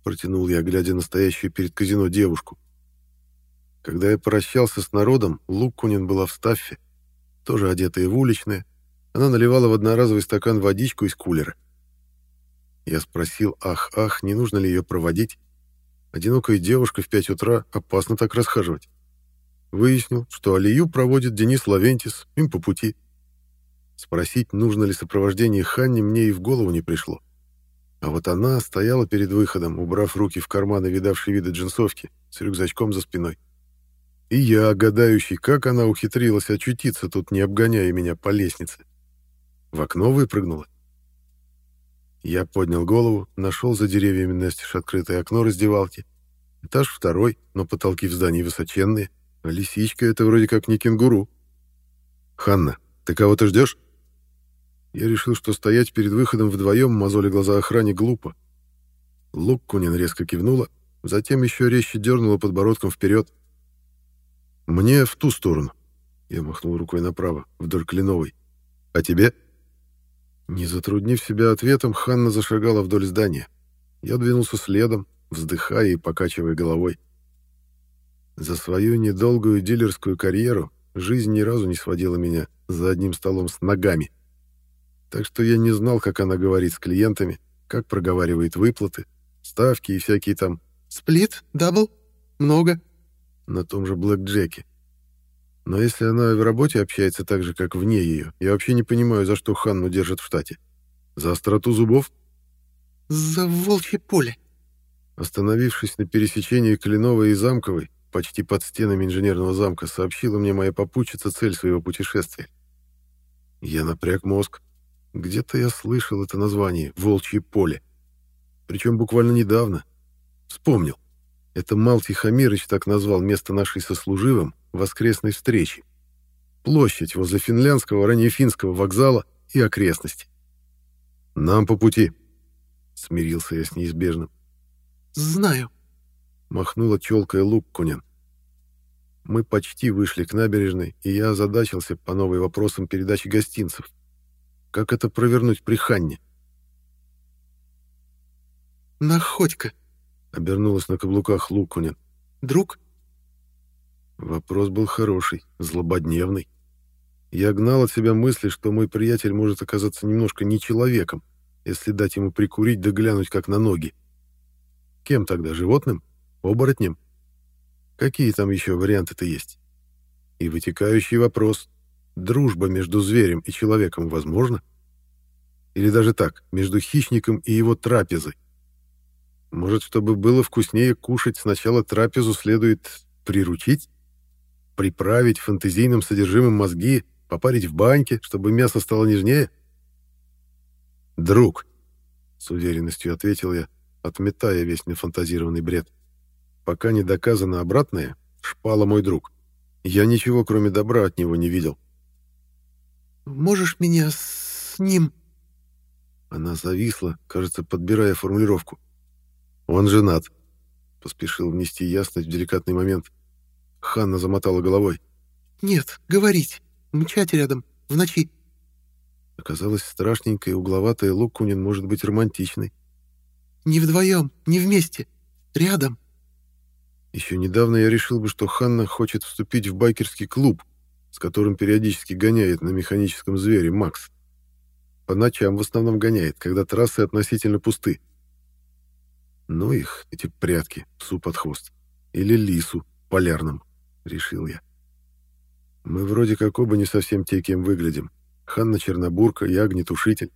— протянул я, глядя на стоящую перед казино девушку. Когда я прощался с народом, Луккунин была в стаффе, тоже одетая в уличное. Она наливала в одноразовый стакан водичку из кулера. Я спросил, ах-ах, не нужно ли ее проводить. Одинокая девушка в пять утра, опасно так расхаживать. Выяснил, что Алию проводит Денис Лавентис, им по пути. Спросить, нужно ли сопровождение Ханни, мне и в голову не пришло. А вот она стояла перед выходом, убрав руки в карманы видавшей виды джинсовки, с рюкзачком за спиной. И я, гадающий, как она ухитрилась очутиться тут, не обгоняя меня по лестнице. В окно выпрыгнула. Я поднял голову, нашел за деревьями настежь открытое окно раздевалки. Этаж второй, но потолки в здании высоченные. Лисичка — это вроде как не кенгуру. «Ханна, ты кого-то ждешь?» Я решил, что стоять перед выходом вдвоем, мозоли глаза охране, глупо. Луккунин резко кивнула, затем еще резче дернула подбородком вперед. «Мне в ту сторону», — я махнул рукой направо, вдоль Кленовой. «А тебе?» Не затруднив себя ответом, Ханна зашагала вдоль здания. Я двинулся следом, вздыхая и покачивая головой. За свою недолгую дилерскую карьеру жизнь ни разу не сводила меня за одним столом с ногами. Так что я не знал, как она говорит с клиентами, как проговаривает выплаты, ставки и всякие там «Сплит? Дабл? Много?» на том же Блэк Джеке. Но если она в работе общается так же, как вне ее, я вообще не понимаю, за что Ханну держат в штате. За остроту зубов? «За волчье поле». Остановившись на пересечении Кленовой и Замковой, почти под стенами инженерного замка, сообщила мне моя попутчица цель своего путешествия. Я напряг мозг. Где-то я слышал это название «Волчье поле». Причем буквально недавно. Вспомнил. Это Мал Тихомирыч так назвал место нашей сослуживым воскресной встречи. Площадь возле финляндского, ранее финского вокзала и окрестности. «Нам по пути», — смирился я с неизбежным. «Знаю», — махнула челкой Луккунен. Мы почти вышли к набережной, и я озадачился по новой вопросам передачи гостинцев. Как это провернуть при Ханне? «Находька», — обернулась на каблуках Лукунин. «Друг?» Вопрос был хороший, злободневный. Я гнал от себя мысли, что мой приятель может оказаться немножко не человеком, если дать ему прикурить да глянуть как на ноги. Кем тогда, животным? Оборотнем? Какие там еще варианты-то есть? И вытекающий вопрос, дружба между зверем и человеком возможна? Или даже так, между хищником и его трапезой? Может, чтобы было вкуснее кушать, сначала трапезу следует приручить? Приправить фантазийным содержимым мозги, попарить в баньке, чтобы мясо стало нежнее? «Друг», — с уверенностью ответил я, отметая весь нефантазированный бред. «Пока не доказано обратное, шпала мой друг. Я ничего, кроме добра, от него не видел». «Можешь меня с ним...» Она зависла, кажется, подбирая формулировку. «Он женат», — поспешил внести ясность в деликатный момент. Ханна замотала головой. «Нет, говорить. Мчать рядом. В ночи». Оказалось, страшненькая угловатая Луккунин может быть романтичной. «Не вдвоем, не вместе. Рядом». Еще недавно я решил бы, что Ханна хочет вступить в байкерский клуб, с которым периодически гоняет на механическом звере Макс. По ночам в основном гоняет, когда трассы относительно пусты. Ну их, эти прятки, псу под хвост. Или лису, полярным, решил я. Мы вроде как оба не совсем те, кем выглядим. Ханна Чернобурка, я огнетушитель.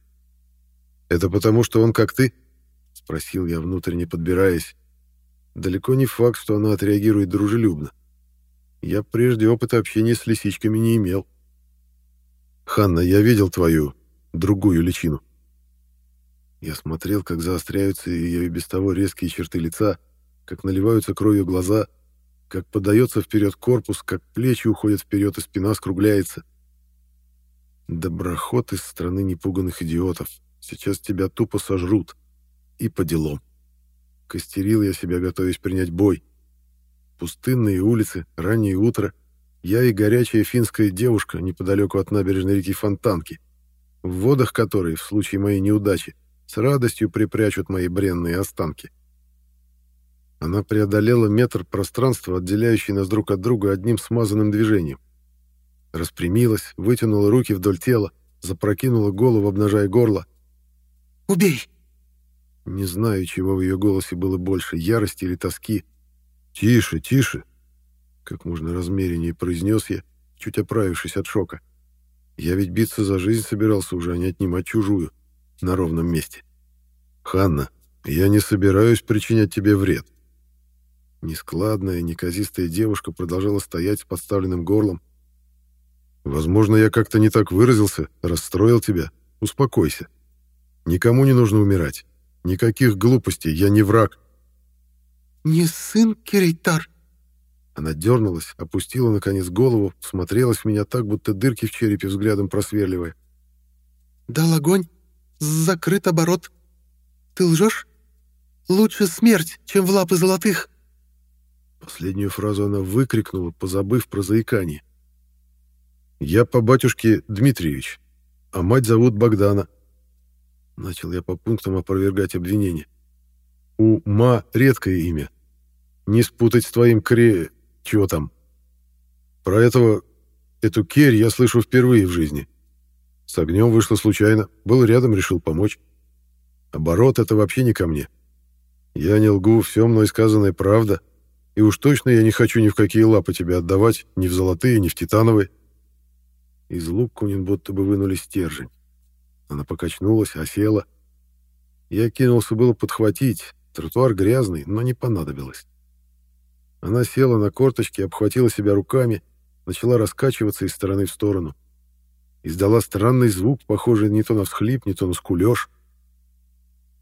«Это потому, что он как ты?» — спросил я, внутренне подбираясь. Далеко не факт, что она отреагирует дружелюбно. Я прежде опыта общения с лисичками не имел. «Ханна, я видел твою другую личину», я смотрел, как заостряются ее и без того резкие черты лица, как наливаются кровью глаза, как подается вперед корпус, как плечи уходят вперед и спина скругляется. Доброход из страны непуганных идиотов. Сейчас тебя тупо сожрут. И по делам. Костерил я себя, готовясь принять бой. Пустынные улицы, раннее утро. Я и горячая финская девушка неподалеку от набережной реки Фонтанки, в водах которой, в случае моей неудачи, с радостью припрячут мои бренные останки. Она преодолела метр пространства, отделяющий нас друг от друга одним смазанным движением. Распрямилась, вытянула руки вдоль тела, запрокинула голову, обнажая горло. «Убей!» Не знаю, чего в ее голосе было больше, ярости или тоски. «Тише, тише!» Как можно размереннее произнес я, чуть оправившись от шока. Я ведь биться за жизнь собирался уже, а не отнимать чужую. На ровном месте. «Ханна, я не собираюсь причинять тебе вред». Нескладная, неказистая девушка продолжала стоять с подставленным горлом. «Возможно, я как-то не так выразился, расстроил тебя. Успокойся. Никому не нужно умирать. Никаких глупостей, я не враг». «Не сын Кирейтар?» Она дернулась, опустила, наконец, голову, смотрелась в меня так, будто дырки в черепе взглядом просверливая. «Дал огонь. Закрыт оборот. Ты лжешь? Лучше смерть, чем в лапы золотых!» Последнюю фразу она выкрикнула, позабыв про заикание. «Я по батюшке Дмитриевич, а мать зовут Богдана». Начал я по пунктам опровергать обвинение. «У Ма редкое имя. Не спутать с твоим кре... чего там? Про этого... эту керь я слышу впервые в жизни. С огнем вышло случайно. Был рядом, решил помочь. Оборот — это вообще не ко мне. Я не лгу, все мной сказанное правда. И уж точно я не хочу ни в какие лапы тебя отдавать, ни в золотые, ни в титановые. Из лук Кунин будто бы вынули стержень. Она покачнулась, осела. Я кинулся было подхватить. Тротуар грязный, но не понадобилось. Она села на корточки, обхватила себя руками, начала раскачиваться из стороны в сторону. Издала странный звук, похожий не то на всхлип, не то на скулёж.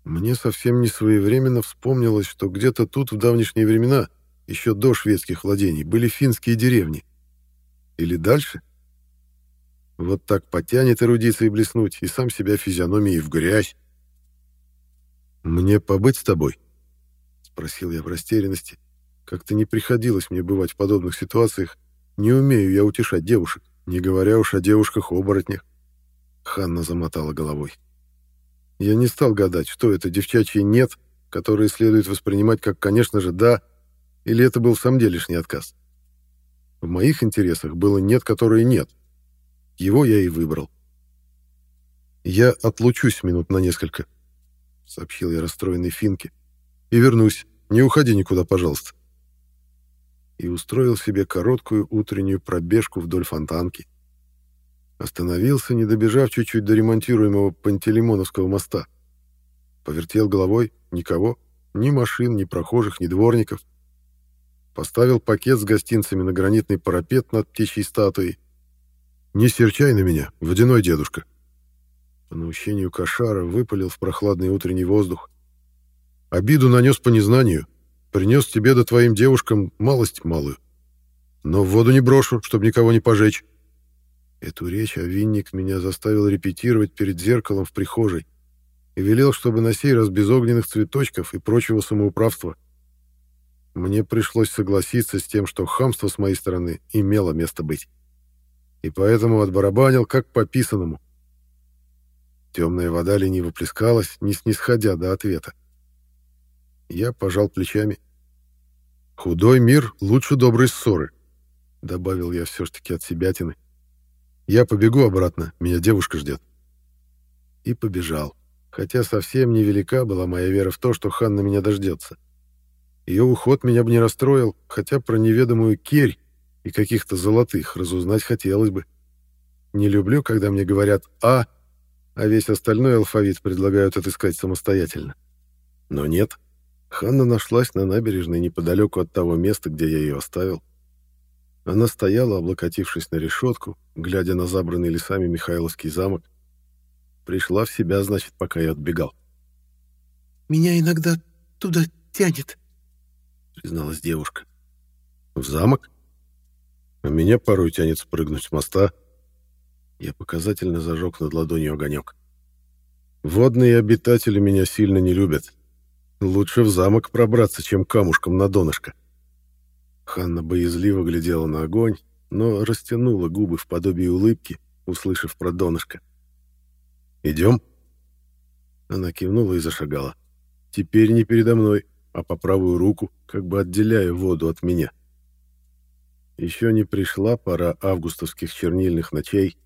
Мне совсем не своевременно вспомнилось, что где-то тут в давнишние времена, еще до шведских владений, были финские деревни. Или дальше — вот так потянет эрудицией блеснуть, и сам себя физиономией в грязь. «Мне побыть с тобой?» — спросил я в растерянности. Как-то не приходилось мне бывать в подобных ситуациях. Не умею я утешать девушек, не говоря уж о девушках-оборотнях. Ханна замотала головой. Я не стал гадать, что это девчачье «нет», которое следует воспринимать как, конечно же, «да», или это был в самом делешний отказ. В моих интересах было «нет», которое «нет», его я и выбрал. «Я отлучусь минут на несколько», — сообщил я расстроенной Финке. «И вернусь. Не уходи никуда, пожалуйста». И устроил себе короткую утреннюю пробежку вдоль фонтанки. Остановился, не добежав чуть-чуть до ремонтируемого Пантелеймоновского моста. Повертел головой. Никого. Ни машин, ни прохожих, ни дворников. Поставил пакет с гостинцами на гранитный парапет над птичьей статуей «Не серчай на меня, водяной дедушка!» По наущению кошара выпалил в прохладный утренний воздух. «Обиду нанес по незнанию. Принес тебе да твоим девушкам малость малую. Но в воду не брошу, чтобы никого не пожечь». Эту речь Овинник меня заставил репетировать перед зеркалом в прихожей и велел, чтобы на сей раз без огненных цветочков и прочего самоуправства. Мне пришлось согласиться с тем, что хамство с моей стороны имело место быть и поэтому отбарабанил, как по писанному. Темная вода лениво плескалась, не снисходя до ответа. Я пожал плечами. «Худой мир лучше доброй ссоры», — добавил я все-таки от себятины. «Я побегу обратно, меня девушка ждет». И побежал, хотя совсем невелика была моя вера в то, что Ханна меня дождется. Ее уход меня бы не расстроил, хотя про неведомую керь и каких-то золотых разузнать хотелось бы. Не люблю, когда мне говорят «а», а весь остальной алфавит предлагают отыскать самостоятельно. Но нет. Ханна нашлась на набережной неподалеку от того места, где я ее оставил. Она стояла, облокотившись на решетку, глядя на забранный лесами Михайловский замок. Пришла в себя, значит, пока я отбегал. «Меня иногда туда тянет», — призналась девушка. «В замок?» А меня порой тянет спрыгнуть с моста. Я показательно зажег над ладонью огонек. Водные обитатели меня сильно не любят. Лучше в замок пробраться, чем камушком на донышко. Ханна боязливо глядела на огонь, но растянула губы в подобии улыбки, услышав про донышко. «Идем?» Она кивнула и зашагала. «Теперь не передо мной. а по правую руку, как бы отделяя воду от меня. Еще не пришла пора августовских чернильных ночей,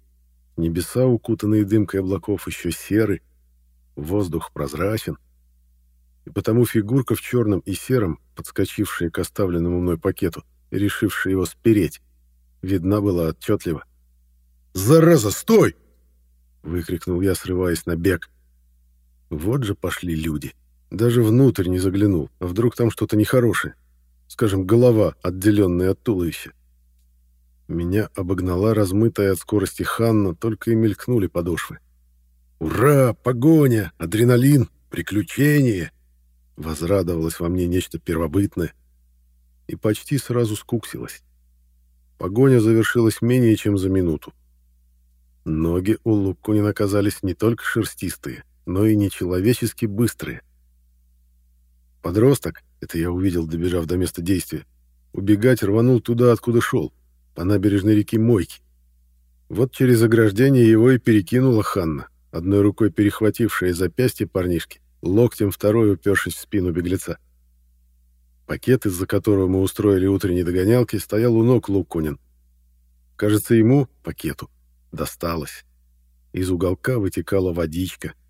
небеса, укутанные дымкой облаков, еще серы, воздух прозрачен, и потому фигурка в черном и сером, подскочившая к оставленному мной пакету решившая его спереть, видна была отчетливо. «Зараза, стой!» — выкрикнул я, срываясь на бег. Вот же пошли люди. Даже внутрь не заглянул, а вдруг там что-то нехорошее. Скажем, голова, отделенная от туловища. Меня обогнала размытая от скорости Ханна, только и мелькнули подошвы. «Ура! Погоня! Адреналин! Приключения!» Возрадовалось во мне нечто первобытное. И почти сразу скуксилось. Погоня завершилась менее чем за минуту. Ноги у Луккунина оказались не только шерстистые, но и нечеловечески быстрые. Подросток, это я увидел, добежав до места действия, убегать рванул туда, откуда шел, по набережной реки Мойки. Вот через ограждение его и перекинула Ханна, одной рукой перехватившая запястье парнишки, локтем второй упершись в спину беглеца. Пакет, из-за которого мы устроили утренние догонялки, стоял у ног Луккунин. Кажется, ему, пакету, досталось. Из уголка вытекала водичка —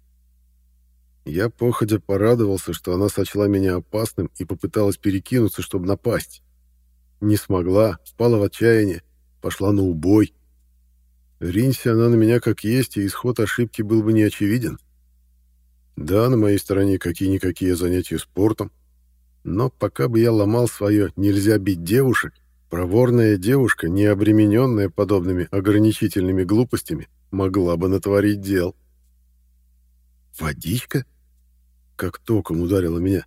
я походя порадовался, что она сочла меня опасным и попыталась перекинуться, чтобы напасть. Не смогла, впала в отчаяние, пошла на убой. Ринься она на меня как есть, и исход ошибки был бы не очевиден. Да, на моей стороне какие-никакие занятия спортом, но пока бы я ломал свое «нельзя бить девушек», проворная девушка, не обремененная подобными ограничительными глупостями, могла бы натворить дел. «Водичка?» как током ударило меня.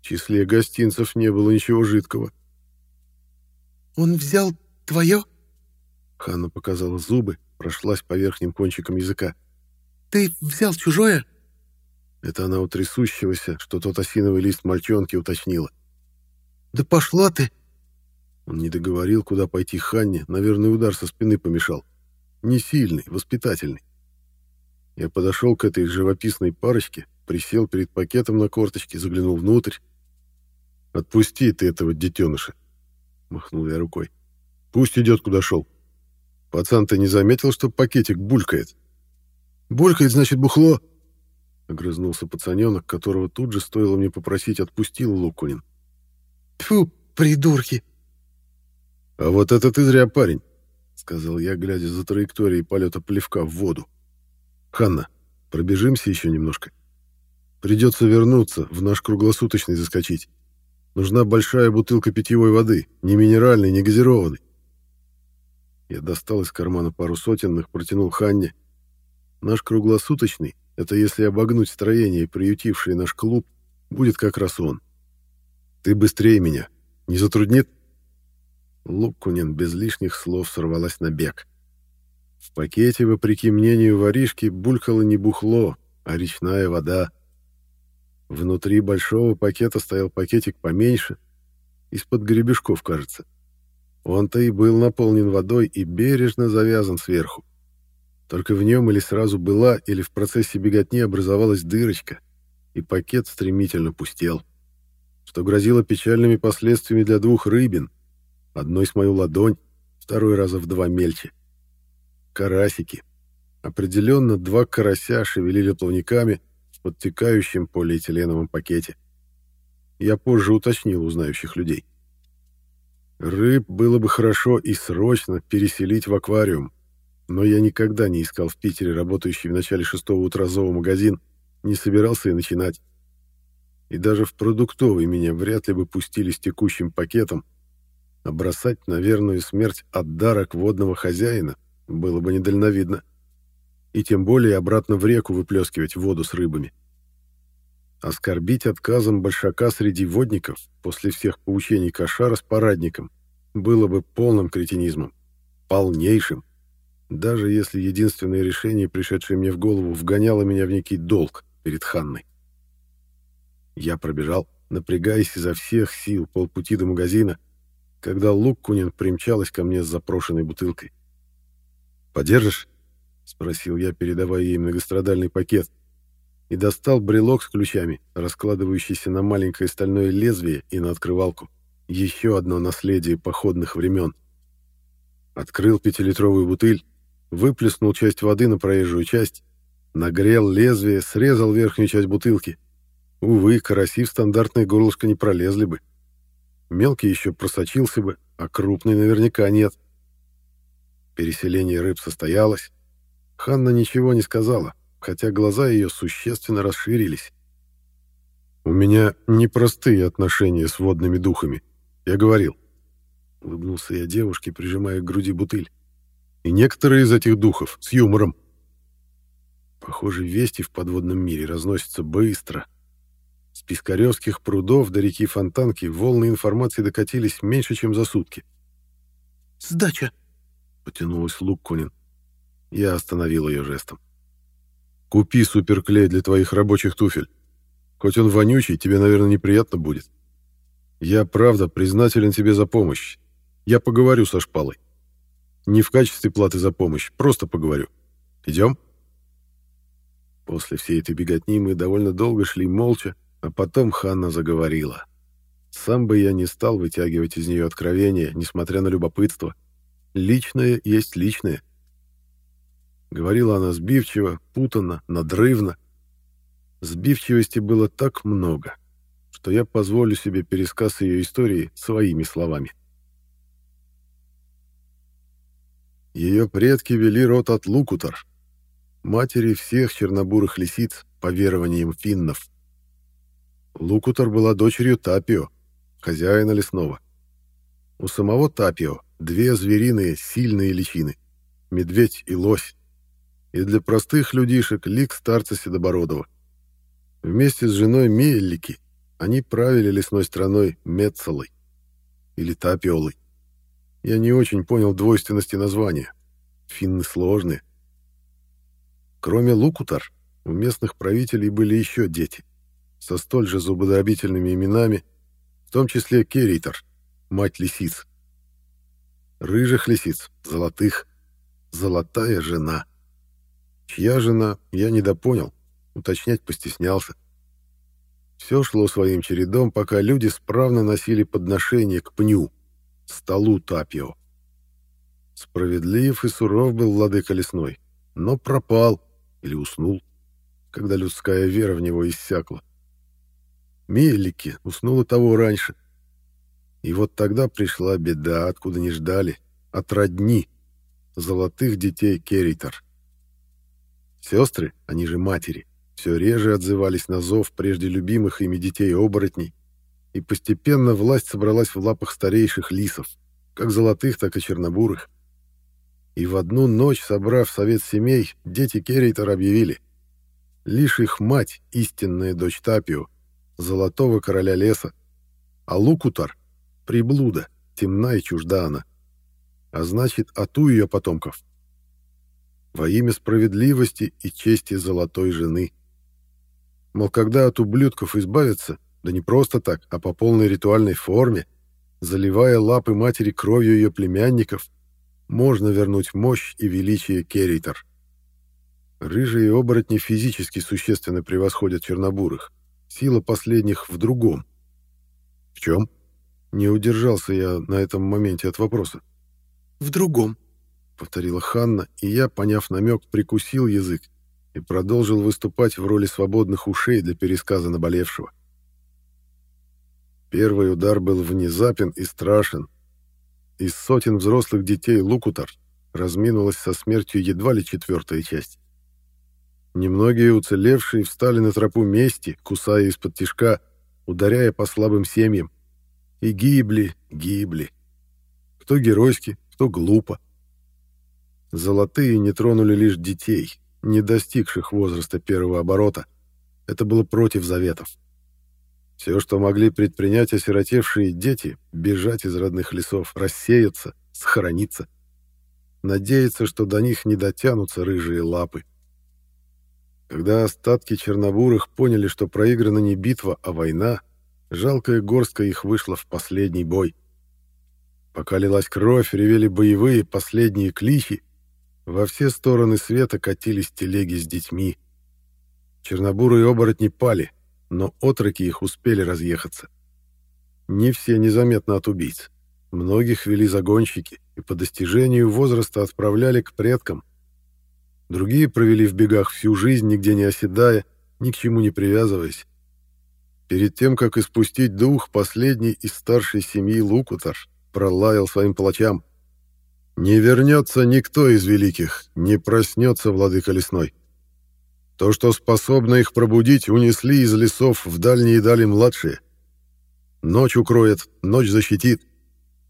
В числе гостинцев не было ничего жидкого. «Он взял твое?» Ханна показала зубы, прошлась по верхним кончикам языка. «Ты взял чужое?» Это она у трясущегося, что тот осиновый лист мальчонки уточнила. «Да пошла ты!» Он не договорил, куда пойти Ханне, наверное, удар со спины помешал. Не сильный, воспитательный. Я подошел к этой живописной парочке, присел перед пакетом на корточке, заглянул внутрь. «Отпусти ты этого детеныша!» — махнул я рукой. «Пусть идет, куда шел. Пацан, ты не заметил, что пакетик булькает?» «Булькает, значит, бухло!» — огрызнулся пацаненок, которого тут же стоило мне попросить отпустил Лукунин. «Тьфу, придурки!» «А вот это ты зря, парень!» — сказал я, глядя за траекторией полета плевка в воду. «Ханна, пробежимся еще немножко?» Придется вернуться, в наш круглосуточный заскочить. Нужна большая бутылка питьевой воды, не минеральной, не газированной. Я достал из кармана пару сотенных, протянул Ханне. Наш круглосуточный, это если обогнуть строение, приютившее наш клуб, будет как раз он. Ты быстрее меня. Не затруднит? Луккунин без лишних слов сорвалась на бег. В пакете, вопреки мнению воришки, булькало не бухло, а речная вода. Внутри большого пакета стоял пакетик поменьше, из-под гребешков, кажется. Он-то и был наполнен водой и бережно завязан сверху. Только в нем или сразу была, или в процессе беготни образовалась дырочка, и пакет стремительно пустел, что грозило печальными последствиями для двух рыбин, одной с мою ладонь, второй раза в два мельче. Карасики. Определенно два карася шевелили плавниками, подтекающем полиэтиленовом пакете. Я позже уточнил у знающих людей. Рыб было бы хорошо и срочно переселить в аквариум, но я никогда не искал в Питере работающий в начале шестого утра зоомагазин, не собирался и начинать. И даже в продуктовый меня вряд ли бы пустили с текущим пакетом, а бросать на верную смерть отдарок водного хозяина было бы недальновидно и тем более обратно в реку выплескивать воду с рыбами. Оскорбить отказом большака среди водников после всех поучений кошара с парадником было бы полным кретинизмом, полнейшим, даже если единственное решение, пришедшее мне в голову, вгоняло меня в некий долг перед Ханной. Я пробежал, напрягаясь изо всех сил полпути до магазина, когда Луккунин примчалась ко мне с запрошенной бутылкой. «Подержишь?» — спросил я, передавая ей многострадальный пакет. и достал брелок с ключами, раскладывающийся на маленькое стальное лезвие и на открывалку. Еще одно наследие походных времен. Открыл пятилитровую бутыль, выплеснул часть воды на проезжую часть, нагрел лезвие, срезал верхнюю часть бутылки. Увы, караси в стандартное горлышко не пролезли бы. Мелкий еще просочился бы, а крупный наверняка нет. Переселение рыб состоялось. Ханна ничего не сказала, хотя глаза ее существенно расширились. «У меня непростые отношения с водными духами», — я говорил. Улыбнулся я девушке, прижимая к груди бутыль. «И некоторые из этих духов с юмором». Похоже, вести в подводном мире разносятся быстро. С Пискаревских прудов до реки Фонтанки волны информации докатились меньше, чем за сутки. «Сдача!» — потянулась Луккунин. Я остановил ее жестом. «Купи суперклей для твоих рабочих туфель. Хоть он вонючий, тебе, наверное, неприятно будет. Я, правда, признателен тебе за помощь. Я поговорю со шпалой. Не в качестве платы за помощь, просто поговорю. Идем?» После всей этой беготни мы довольно долго шли молча, а потом Ханна заговорила. Сам бы я не стал вытягивать из нее откровения, несмотря на любопытство. Личное есть личное. Говорила она сбивчиво, путанно, надрывно. Сбивчивости было так много, что я позволю себе пересказ ее истории своими словами. Ее предки вели род от Лукутар, матери всех чернобурых лисиц, по верованиям финнов. Лукутар была дочерью Тапио, хозяина лесного. У самого Тапио две звериные сильные личины — медведь и лось. И для простых людишек лик старца Седобородова. Вместе с женой Миеллики они правили лесной страной Мецалой или Тапиолой. Я не очень понял двойственности названия. Финны сложные. Кроме Лукутар, у местных правителей были еще дети, со столь же зубодробительными именами, в том числе Керейтер, мать лисиц. Рыжих лисиц, золотых, золотая жена. Чья жена, я недопонял, уточнять постеснялся. Все шло своим чередом, пока люди справно носили подношение к пню, столу Тапио. Справедлив и суров был владыка лесной, но пропал — или уснул, когда людская вера в него иссякла. Мелики уснула того раньше. И вот тогда пришла беда, откуда не ждали, от родни, золотых детей Керритор. Сестры, они же матери, все реже отзывались на зов прежде любимых ими детей-оборотней, и постепенно власть собралась в лапах старейших лисов, как золотых, так и чернобурых. И в одну ночь, собрав совет семей, дети Керейтер объявили. Лишь их мать, истинная дочь Тапио, золотого короля леса, а Лукутар — приблуда, темна и чужда она. А значит, ату ее потомков. Во имя справедливости и чести золотой жены. Мол, когда от ублюдков избавиться, да не просто так, а по полной ритуальной форме, заливая лапы матери кровью ее племянников — можно вернуть мощь и величие Керритор. Рыжие оборотни физически существенно превосходят чернобурых. Сила последних в другом. В чем? Не удержался я на этом моменте от вопроса. «В другом», — повторила Ханна, и я, поняв намек, прикусил язык и продолжил выступать в роли свободных ушей для пересказа наболевшего. Первый удар был внезапен и страшен, из сотен взрослых детей Лукутар разминулась со смертью едва ли четвертая часть. Немногие уцелевшие встали на тропу мести, кусая из-под тишка, ударяя по слабым семьям. И гибли, гибли. Кто геройски, кто глупо. Золотые не тронули лишь детей, не достигших возраста первого оборота. Это было против заветов. Все, что могли предпринять осиротевшие дети, бежать из родных лесов, рассеяться, схорониться. Надеяться, что до них не дотянутся рыжие лапы. Когда остатки чернобурых поняли, что проиграна не битва, а война, жалкая горстка их вышла в последний бой. Пока лилась кровь, ревели боевые последние кличи, во все стороны света катились телеги с детьми. Чернобурые оборотни пали, но отроки их успели разъехаться. Не все незаметно от убийц. Многих вели загонщики и по достижению возраста отправляли к предкам. Другие провели в бегах всю жизнь, нигде не оседая, ни к чему не привязываясь. Перед тем, как испустить дух, последний из старшей семьи Лукутар пролаял своим палачам. «Не вернется никто из великих, не проснется владыка лесной. То, что способно их пробудить, унесли из лесов в дальние дали младшие. Ночь укроет, ночь защитит.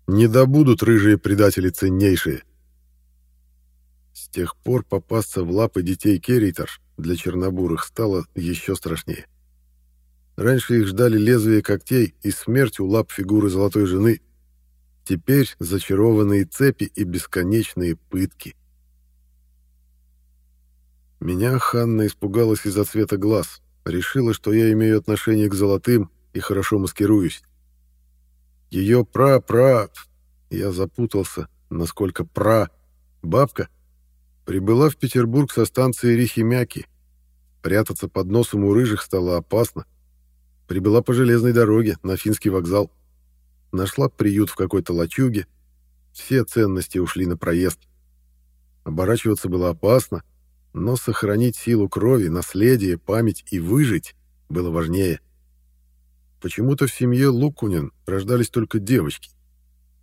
Не добудут рыжие предатели ценнейшие». С тех пор попасться в лапы детей Керритер для чернобурых стало еще страшнее. Раньше их ждали лезвия когтей и смерть у лап фигуры золотой жены. Теперь зачарованные цепи и бесконечные пытки. Меня Ханна испугалась из-за цвета глаз, решила, что я имею отношение к золотым и хорошо маскируюсь. Ее пра-пра... Я запутался, насколько пра... Бабка прибыла в Петербург со станции Рихимяки. Прятаться под носом у рыжих стало опасно. Прибыла по железной дороге на финский вокзал. Нашла приют в какой-то лачуге. Все ценности ушли на проезд. Оборачиваться было опасно, но сохранить силу крови, наследие, память и выжить было важнее. Почему-то в семье Лукунин рождались только девочки.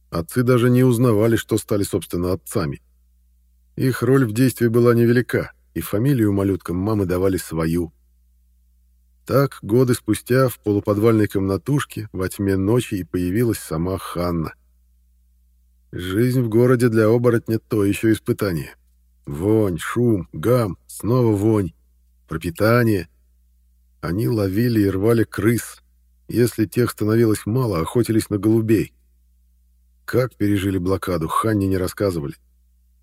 Отцы даже не узнавали, что стали, собственно, отцами. Их роль в действии была невелика, и фамилию малюткам мамы давали свою. Так, годы спустя, в полуподвальной комнатушке, во тьме ночи и появилась сама Ханна. Жизнь в городе для оборотня — то еще испытание. Вонь, шум, гам, снова вонь, пропитание. Они ловили и рвали крыс. Если тех становилось мало, охотились на голубей. Как пережили блокаду, Ханне не рассказывали.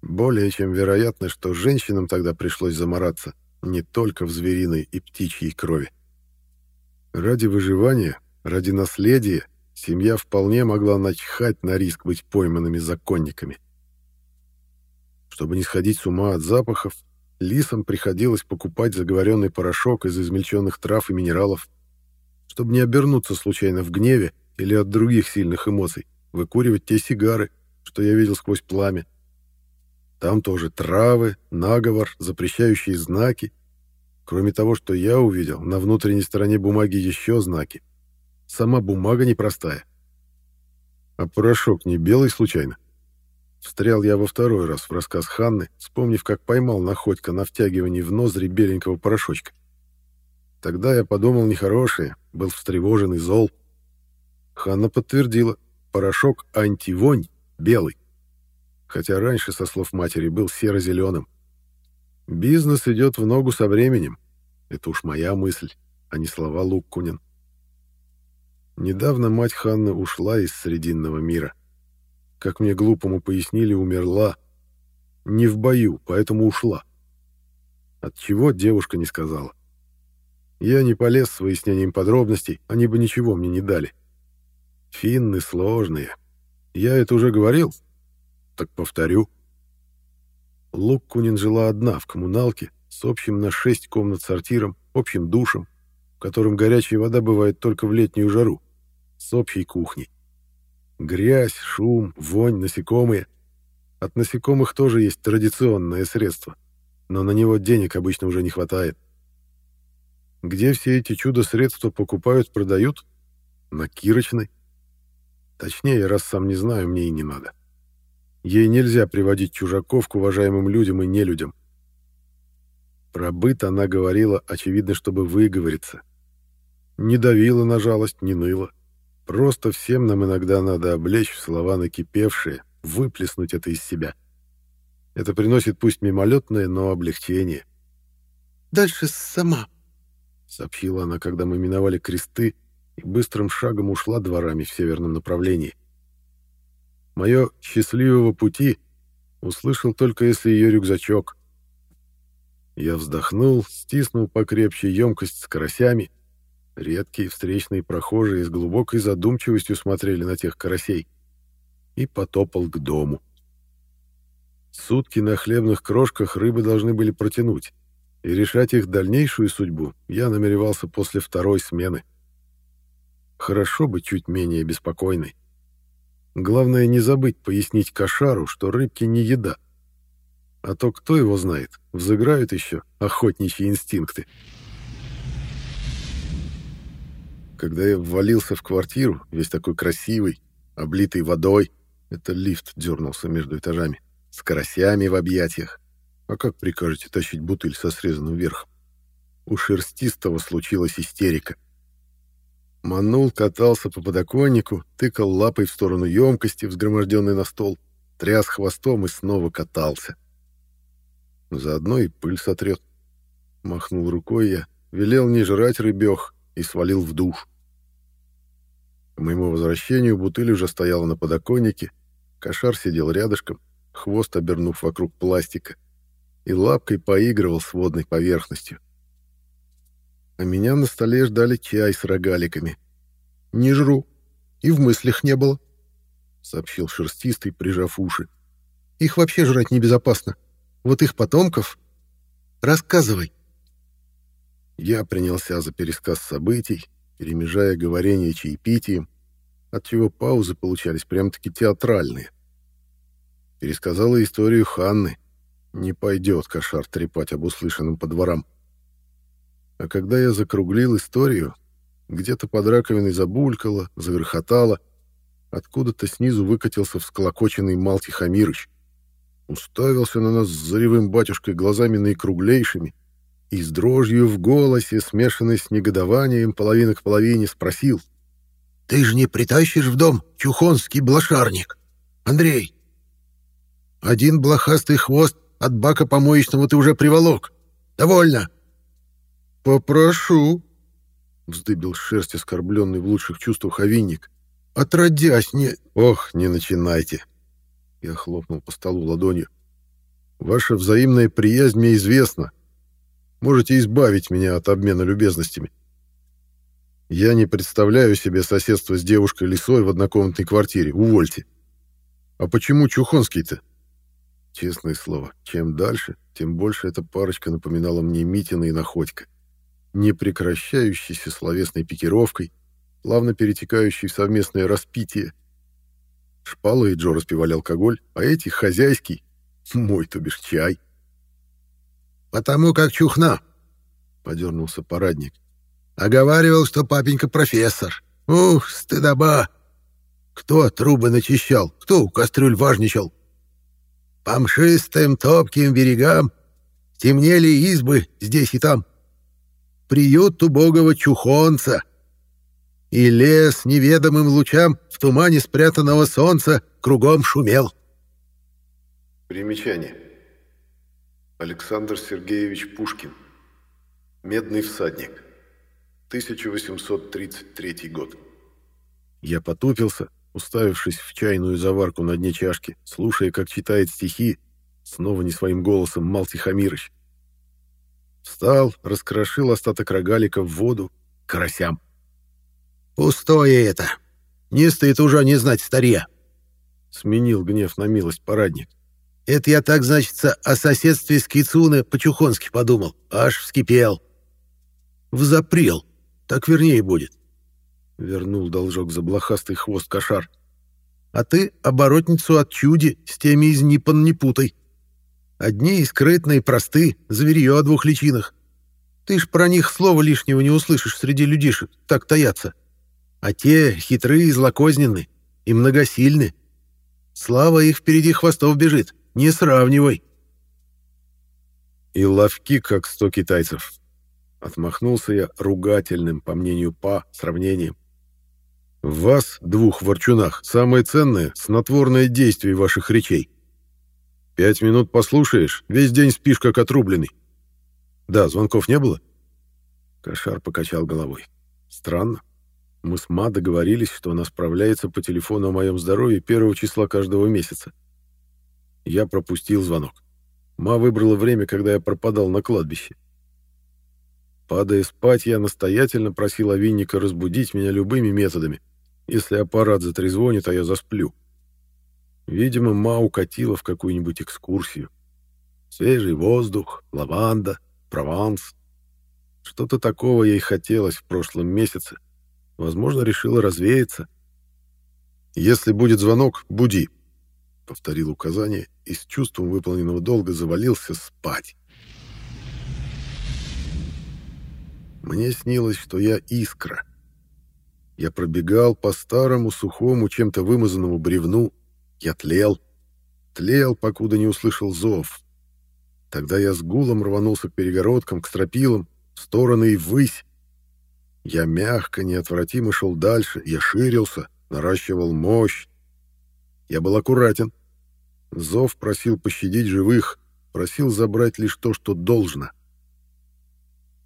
Более чем вероятно, что женщинам тогда пришлось замораться не только в звериной и птичьей крови. Ради выживания, ради наследия семья вполне могла начхать на риск быть пойманными законниками. Чтобы не сходить с ума от запахов, лисам приходилось покупать заговоренный порошок из измельченных трав и минералов, чтобы не обернуться случайно в гневе или от других сильных эмоций, выкуривать те сигары, что я видел сквозь пламя. Там тоже травы, наговор, запрещающие знаки — Кроме того, что я увидел, на внутренней стороне бумаги еще знаки. Сама бумага непростая. А порошок не белый случайно? Встрял я во второй раз в рассказ Ханны, вспомнив, как поймал находка на втягивании в ноздри беленького порошочка. Тогда я подумал нехорошее, был встревожен и зол. Ханна подтвердила, порошок антивонь белый. Хотя раньше, со слов матери, был серо-зеленым. Бизнес идет в ногу со временем. Это уж моя мысль, а не слова Луккунин. Недавно мать Ханны ушла из Срединного мира. Как мне глупому пояснили, умерла. Не в бою, поэтому ушла. От чего девушка не сказала. Я не полез с выяснением подробностей, они бы ничего мне не дали. Финны сложные. Я это уже говорил? Так повторю. Луккунин жила одна в коммуналке с общим на шесть комнат сортиром, общим душем, в котором горячая вода бывает только в летнюю жару, с общей кухней. Грязь, шум, вонь, насекомые. От насекомых тоже есть традиционное средство, но на него денег обычно уже не хватает. Где все эти чудо-средства покупают, продают? На Кирочной. Точнее, раз сам не знаю, мне и не надо. Ей нельзя приводить чужаков к уважаемым людям и нелюдям. Про быт она говорила, очевидно, чтобы выговориться. Не давила на жалость, не ныла. Просто всем нам иногда надо облечь в слова накипевшие, выплеснуть это из себя. Это приносит пусть мимолетное, но облегчение. «Дальше сама», — сообщила она, когда мы миновали кресты и быстрым шагом ушла дворами в северном направлении. — Мое «счастливого пути» услышал только если ее рюкзачок. Я вздохнул, стиснул покрепче емкость с карасями. Редкие встречные прохожие с глубокой задумчивостью смотрели на тех карасей. И потопал к дому. Сутки на хлебных крошках рыбы должны были протянуть. и решать их дальнейшую судьбу я намеревался после второй смены. Хорошо быть чуть менее беспокойной. Главное не забыть пояснить кошару, что рыбки не еда. А то кто его знает, взыграют еще охотничьи инстинкты. Когда я ввалился в квартиру, весь такой красивый, облитый водой, это лифт дернулся между этажами, с карасями в объятиях. А как прикажете тащить бутыль со срезанным верхом? У шерстистого случилась истерика. Манул катался по подоконнику, тыкал лапой в сторону емкости, взгроможденной на стол, тряс хвостом и снова катался. Заодно и пыль сотрет. Махнул рукой я, велел не жрать рыбех и свалил в душ. К моему возвращению бутыль уже стояла на подоконнике, кошар сидел рядышком, хвост обернув вокруг пластика и лапкой поигрывал с водной поверхностью. А меня на столе ждали чай с рогаликами. «Не жру. И в мыслях не было», — сообщил шерстистый, прижав уши. «Их вообще жрать небезопасно. Вот их потомков... Рассказывай». Я принялся за пересказ событий, перемежая говорение чаепитием, отчего паузы получались прям-таки театральные. Пересказала историю Ханны, не пойдет кошар трепать об услышанном по дворам. А когда я закруглил историю, где-то под раковиной забулькало, загрохотало, откуда-то снизу выкатился всклокоченный Малти Хамирыч. Уставился на нас с заревым батюшкой глазами наикруглейшими и с дрожью в голосе, смешанной с негодованием половина к половине, спросил. «Ты же не притащишь в дом чухонский блошарник, Андрей? Один блохастый хвост от бака помоечного ты уже приволок. Довольно. Попрошу, вздыбил шерсть оскорбленный в лучших чувствах овинник. Отродясь не... Ох, не начинайте. Я хлопнул по столу ладонью. Ваша взаимная приязнь мне известна. Можете избавить меня от обмена любезностями. Я не представляю себе соседство с девушкой-лисой в однокомнатной квартире. Увольте. А почему Чухонский-то? Честное слово, чем дальше, тем больше эта парочка напоминала мне Митина и Находька. Непрекращающейся словесной пикировкой, плавно перетекающей в совместное распитие. Шпала и Джо распивали алкоголь, а эти — хозяйский, мой, то бишь, чай. «Потому как чухна», — подернулся парадник. «Оговаривал, что папенька профессор. Ух, стыдоба! Кто трубы начищал, кто кастрюль важничал?» По мшистым топким берегам темнели избы здесь и там. Приют убогого чухонца. И лес неведомым лучам в тумане спрятанного солнца кругом шумел. Примечание. Александр Сергеевич Пушкин. Медный всадник. 1833 год. Я потупился, уставившись в чайную заварку на дне чашки, слушая, как читает стихи, снова не своим голосом Мал Тихомирыч. Встал, раскрошил остаток рогалика в воду, карасям. «Пустое это! Не стоит уже не знать старья!» Сменил гнев на милость парадник. «Это я так, значится, о соседстве с Кицуне по-чухонски подумал, аж вскипел. Взапрел, так вернее будет. — вернул должок за блохастый хвост кошар. «А ты оборотницу от чуди с теми из Ниппон не путай. Одни скрытные, просты, зверье о двух личинах. Ты ж про них слова лишнего не услышишь среди людишек, так таятся. А те хитрые, злокозненны и многосильны. Слава их впереди хвостов бежит, не сравнивай». «И ловки, как сто китайцев», — отмахнулся я ругательным, по мнению Па, сравнением. В вас, двух ворчунах, самое ценное — снотворное действие ваших речей. Пять минут послушаешь, весь день спишь, как отрубленный. Да, звонков не было? Кошар покачал головой. Странно. Мы с Ма договорились, что она справляется по телефону о моем здоровье первого числа каждого месяца. Я пропустил звонок. Ма выбрала время, когда я пропадал на кладбище. Падая спать, я настоятельно просил Овинника разбудить меня любыми методами, если аппарат затрезвонит, а я засплю. Видимо, Ма укатила в какую-нибудь экскурсию. Свежий воздух, лаванда, Прованс. Что-то такого ей хотелось в прошлом месяце. Возможно, решила развеяться. «Если будет звонок, буди», — повторил указание и с чувством выполненного долга завалился спать. Мне снилось, что я искра. Я пробегал по старому, сухому, чем-то вымазанному бревну. Я тлел. Тлел, покуда не услышал зов. Тогда я с гулом рванулся к перегородкам, к стропилам, в стороны и ввысь. Я мягко, неотвратимо шел дальше, я ширился, наращивал мощь. Я был аккуратен. Зов просил пощадить живых, просил забрать лишь то, что должно.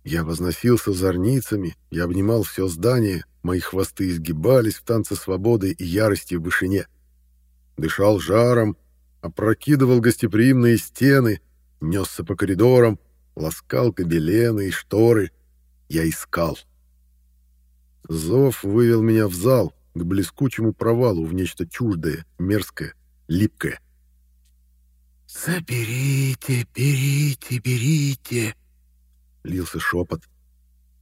Я возносился зорницами, я обнимал все здание, мои хвосты изгибались в танце свободы и ярости в вышине. Дышал жаром, опрокидывал гостеприимные стены, несся по коридорам, ласкал кабелены и шторы. Я искал. Зов вывел меня в зал, к блескучему провалу в нечто чуждое, мерзкое, липкое. «Заберите, берите, берите!» — лился шепот.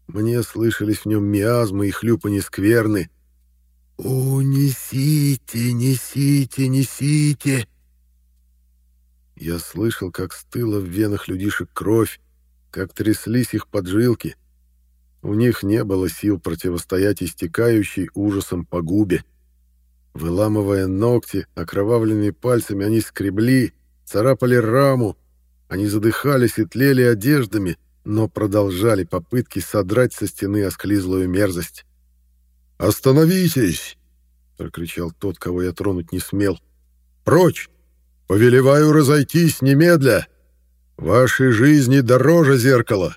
Мне слышались в нем миазмы и хлюпанье скверны. «Унесите, несите, несите!» Я слышал, как стыла в венах людишек кровь, как тряслись их поджилки. У них не было сил противостоять истекающей ужасом погубе. Выламывая ногти, окровавленными пальцами они скребли, царапали раму, они задыхались и тлели одеждами, но продолжали попытки содрать со стены осклизлую мерзость. «Остановитесь!» — прокричал тот, кого я тронуть не смел. «Прочь! Повелеваю разойтись немедля! Вашей жизни дороже зеркала!»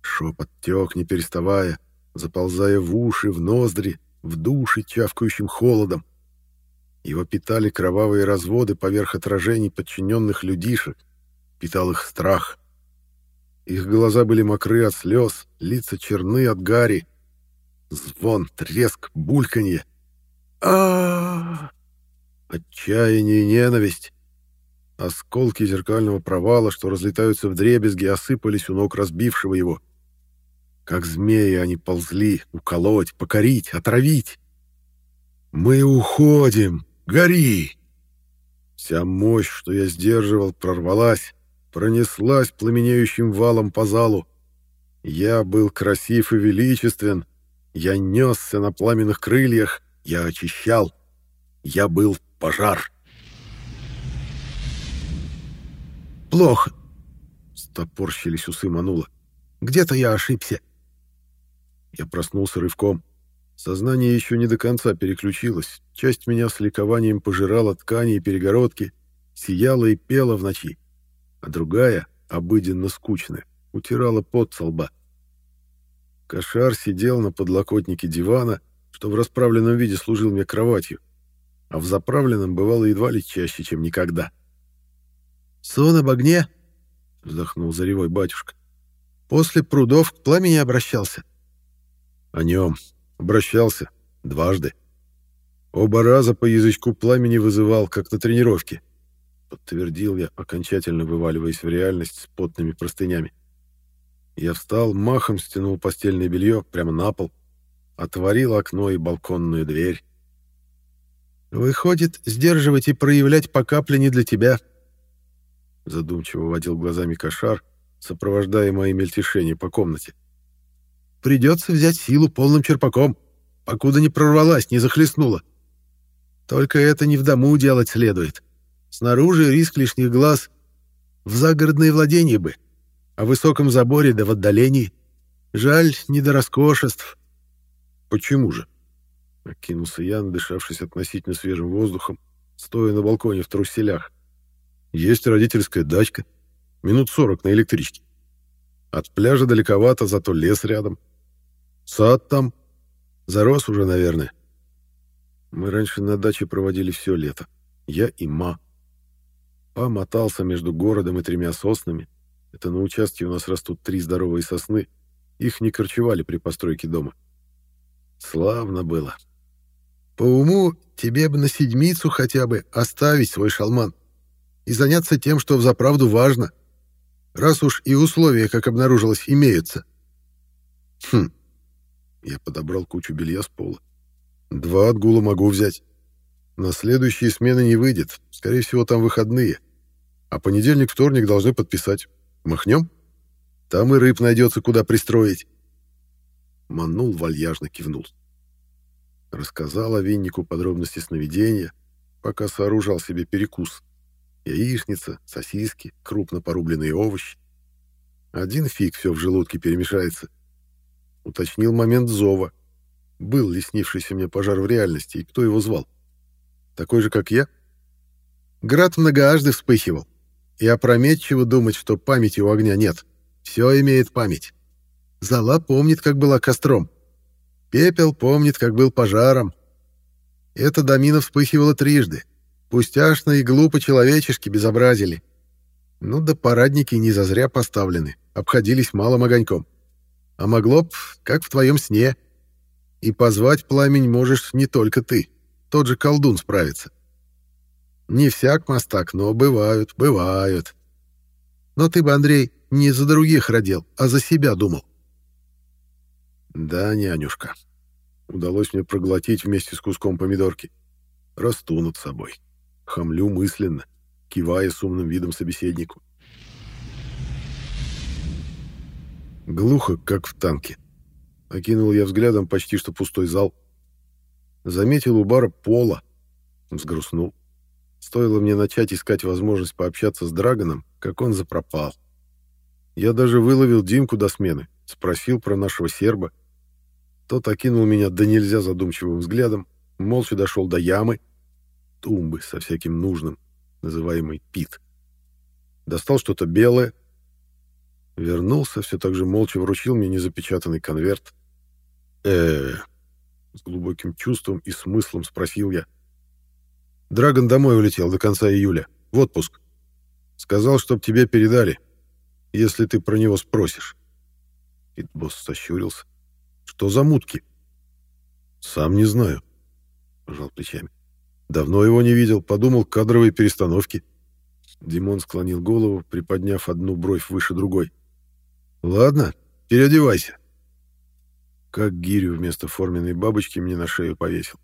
Шепот тек, не переставая, заползая в уши, в ноздри, в души чавкающим холодом. Его питали кровавые разводы поверх отражений подчиненных людишек, питал их страх. Их глаза были мокры от слез, лица черны от гари. Звон, треск, бульканье. а Отчаяние и ненависть. Осколки зеркального провала, что разлетаются в дребезги, осыпались у ног разбившего его. Как змеи они ползли, уколоть, покорить, отравить. «Мы уходим! Гори!» Вся мощь, что я сдерживал, прорвалась, пронеслась пламенеющим валом по залу. Я был красив и величествен, я несся на пламенных крыльях, я очищал, я был пожар. «Плохо!» — стопорщились усы манула. «Где-то я ошибся». Я проснулся рывком. Сознание еще не до конца переключилось. Часть меня с ликованием пожирала ткани и перегородки, сияла и пела в ночи, а другая, обыденно скучная, утирала пот со лба. Кошар сидел на подлокотнике дивана, что в расправленном виде служил мне кроватью, а в заправленном бывало едва ли чаще, чем никогда. «Сон об огне?» — вздохнул заревой батюшка. «После прудов к пламени обращался». «О нем. Обращался. Дважды. Оба раза по язычку пламени вызывал, как на тренировке», — подтвердил я, окончательно вываливаясь в реальность с потными простынями. Я встал, махом стянул постельное белье прямо на пол, отворил окно и балконную дверь. «Выходит, сдерживать и проявлять по капле не для тебя», — задумчиво водил глазами кошар, сопровождая мои мельтешения по комнате. «Придется взять силу полным черпаком, покуда не прорвалась, не захлестнула. Только это не в дому делать следует. Снаружи риск лишних глаз. В загородные владения бы, о высоком заборе да в отдалении. Жаль, не до роскошеств». «Почему же?» — окинулся я, надышавшись относительно свежим воздухом, стоя на балконе в труселях. Есть родительская дачка. Минут сорок на электричке. От пляжа далековато, зато лес рядом. Сад там. Зарос уже, наверное. Мы раньше на даче проводили все лето. Я и ма. Па мотался между городом и тремя соснами. Это на участке у нас растут три здоровые сосны. Их не корчевали при постройке дома. Славно было. По уму тебе бы на седмицу хотя бы оставить свой шалман и заняться тем, что взаправду важно. раз уж и условия, как обнаружилось, имеются. Хм. Я подобрал кучу белья с пола. Два отгула могу взять. На следующие смены не выйдет. Скорее всего, там выходные. А понедельник-вторник должны подписать. Махнем? Там и рыб найдется, куда пристроить. Манул вальяжно кивнул. Рассказал о виннику подробности сновидения, пока сооружал себе перекус. Яичница, сосиски, крупно порубленные овощи. Один фиг все в желудке перемешается. Уточнил момент зова. Был ли снившийся мне пожар в реальности, и кто его звал? Такой же, как я? Град многоажды вспыхивал. И опрометчиво думать, что памяти у огня нет. Все имеет память. Зала помнит, как была костром. Пепел помнит, как был пожаром. Эта домина вспыхивала трижды. Пустяшно и глупо человечешки безобразили. Ну да парадники не зазря поставлены, обходились малым огоньком. А могло б, как в твоем сне. И позвать пламень можешь не только ты, тот же колдун справится. Не всяк мастак, но бывают, бывают. Но ты бы, Андрей, не за других родил, а за себя думал. Да, нянюшка. Удалось мне проглотить вместе с куском помидорки. Расту над собой. Хамлю мысленно, кивая с умным видом собеседнику. Глухо, как в танке. Окинул я взглядом почти что пустой зал. Заметил у бара пола. Взгрустнул. Стоило мне начать искать возможность пообщаться с Драгоном, как он запропал. Я даже выловил Димку до смены, спросил про нашего серба. Тот окинул меня да нельзя задумчивым взглядом, молча дошел до ямы, тумбы со всяким нужным, называемый пит. Достал что-то белое, вернулся, все так же молча вручил мне незапечатанный конверт. э с глубоким чувством и смыслом спросил я. Драгон домой улетел до конца июля, в отпуск. Сказал, чтоб тебе передали, если ты про него спросишь. Питбосс сощурился. Что за мутки? Сам не знаю, пожал плечами. Давно его не видел, подумал, кадровые перестановки. Димон склонил голову, приподняв одну бровь выше другой. Ладно, переодевайся. Как гирю вместо форменной бабочки мне на шею повесил.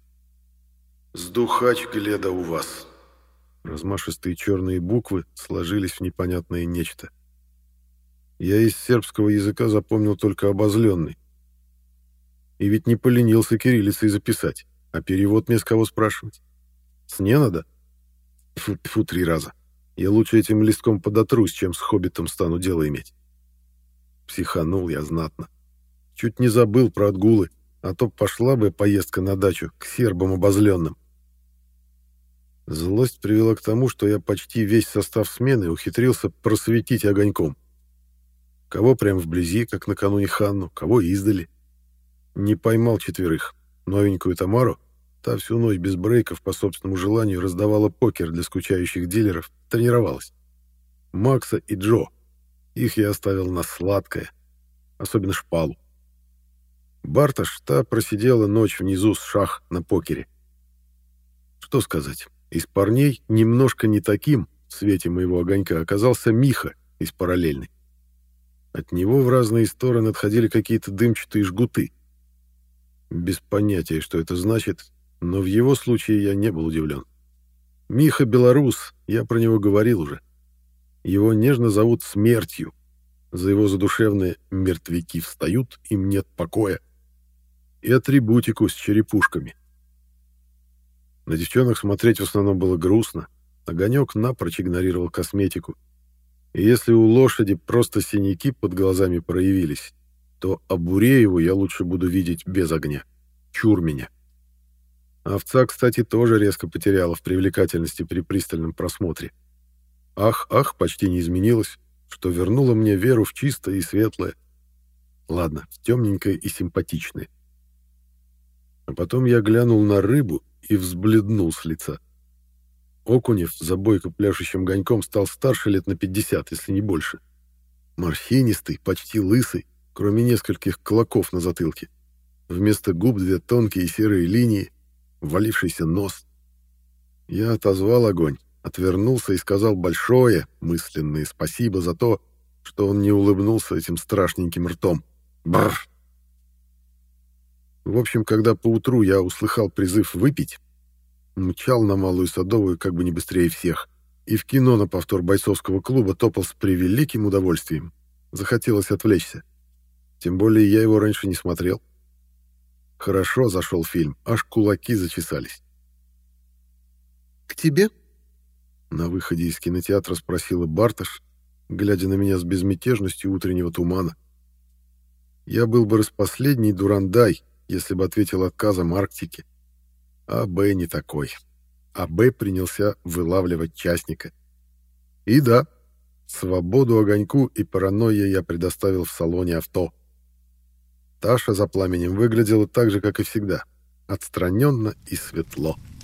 «Сдухач Гледа у вас». Размашистые черные буквы сложились в непонятное нечто. Я из сербского языка запомнил только обозленный. И ведь не поленился кириллицей записать, а перевод мне с кого спрашивать. С не надо? Фу, фу, три раза. Я лучше этим листком подотрусь, чем с хоббитом стану дело иметь. Психанул я знатно. Чуть не забыл про отгулы, а то пошла бы поездка на дачу к сербам обозленным. Злость привела к тому, что я почти весь состав смены ухитрился просветить огоньком. Кого прямо вблизи, как накануне Ханну, кого издали. Не поймал четверых. Новенькую Тамару Та всю ночь без брейков по собственному желанию раздавала покер для скучающих дилеров, тренировалась. Макса и Джо. Их я оставил на сладкое. Особенно шпалу. Барташ та просидела ночь внизу с шах на покере. Что сказать, из парней немножко не таким, в свете моего огонька, оказался Миха из параллельной. От него в разные стороны отходили какие-то дымчатые жгуты. Без понятия, что это значит, но в его случае я не был удивлен. Миха Белорус, я про него говорил уже. Его нежно зовут Смертью. За его задушевные мертвяки встают, им нет покоя. И атрибутику с черепушками. На девчонок смотреть в основном было грустно. Огонек напрочь игнорировал косметику. И если у лошади просто синяки под глазами проявились, то Абурееву я лучше буду видеть без огня. Чур меня. Овца, кстати, тоже резко потеряла в привлекательности при пристальном просмотре. Ах-ах почти не изменилась, что вернуло мне веру в чистое и светлое. Ладно, в темненькое и симпатичное. А потом я глянул на рыбу и взбледнул с лица. Окунев за бойко пляшущим гоньком стал старше лет на 50, если не больше. Морщинистый, почти лысый, кроме нескольких клоков на затылке. Вместо губ две тонкие серые линии, валившийся нос. Я отозвал огонь, отвернулся и сказал большое мысленное спасибо за то, что он не улыбнулся этим страшненьким ртом. Бррр. В общем, когда поутру я услыхал призыв выпить, мчал на Малую Садовую как бы не быстрее всех, и в кино на повтор бойцовского клуба топал с превеликим удовольствием. Захотелось отвлечься. Тем более я его раньше не смотрел. Хорошо зашел фильм, аж кулаки зачесались. «К тебе?» На выходе из кинотеатра спросила Барташ, глядя на меня с безмятежностью утреннего тумана. Я был бы распоследний дурандай, если бы ответил отказом Арктики. А Б не такой. А Б принялся вылавливать частника. И да, свободу огоньку и паранойя я предоставил в салоне авто. Таша за пламенем выглядела так же, как и всегда, отстраненно и светло. —